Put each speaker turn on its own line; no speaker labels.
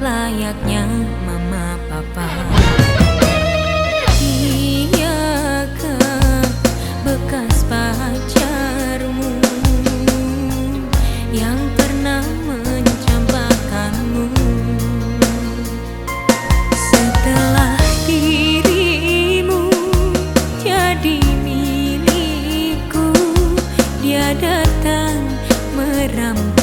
layaknya mama papa. Iyakah bekas pacarmu yang pernah mencampakkanmu? Setelah dirimu jadi milikku Dia datang merampas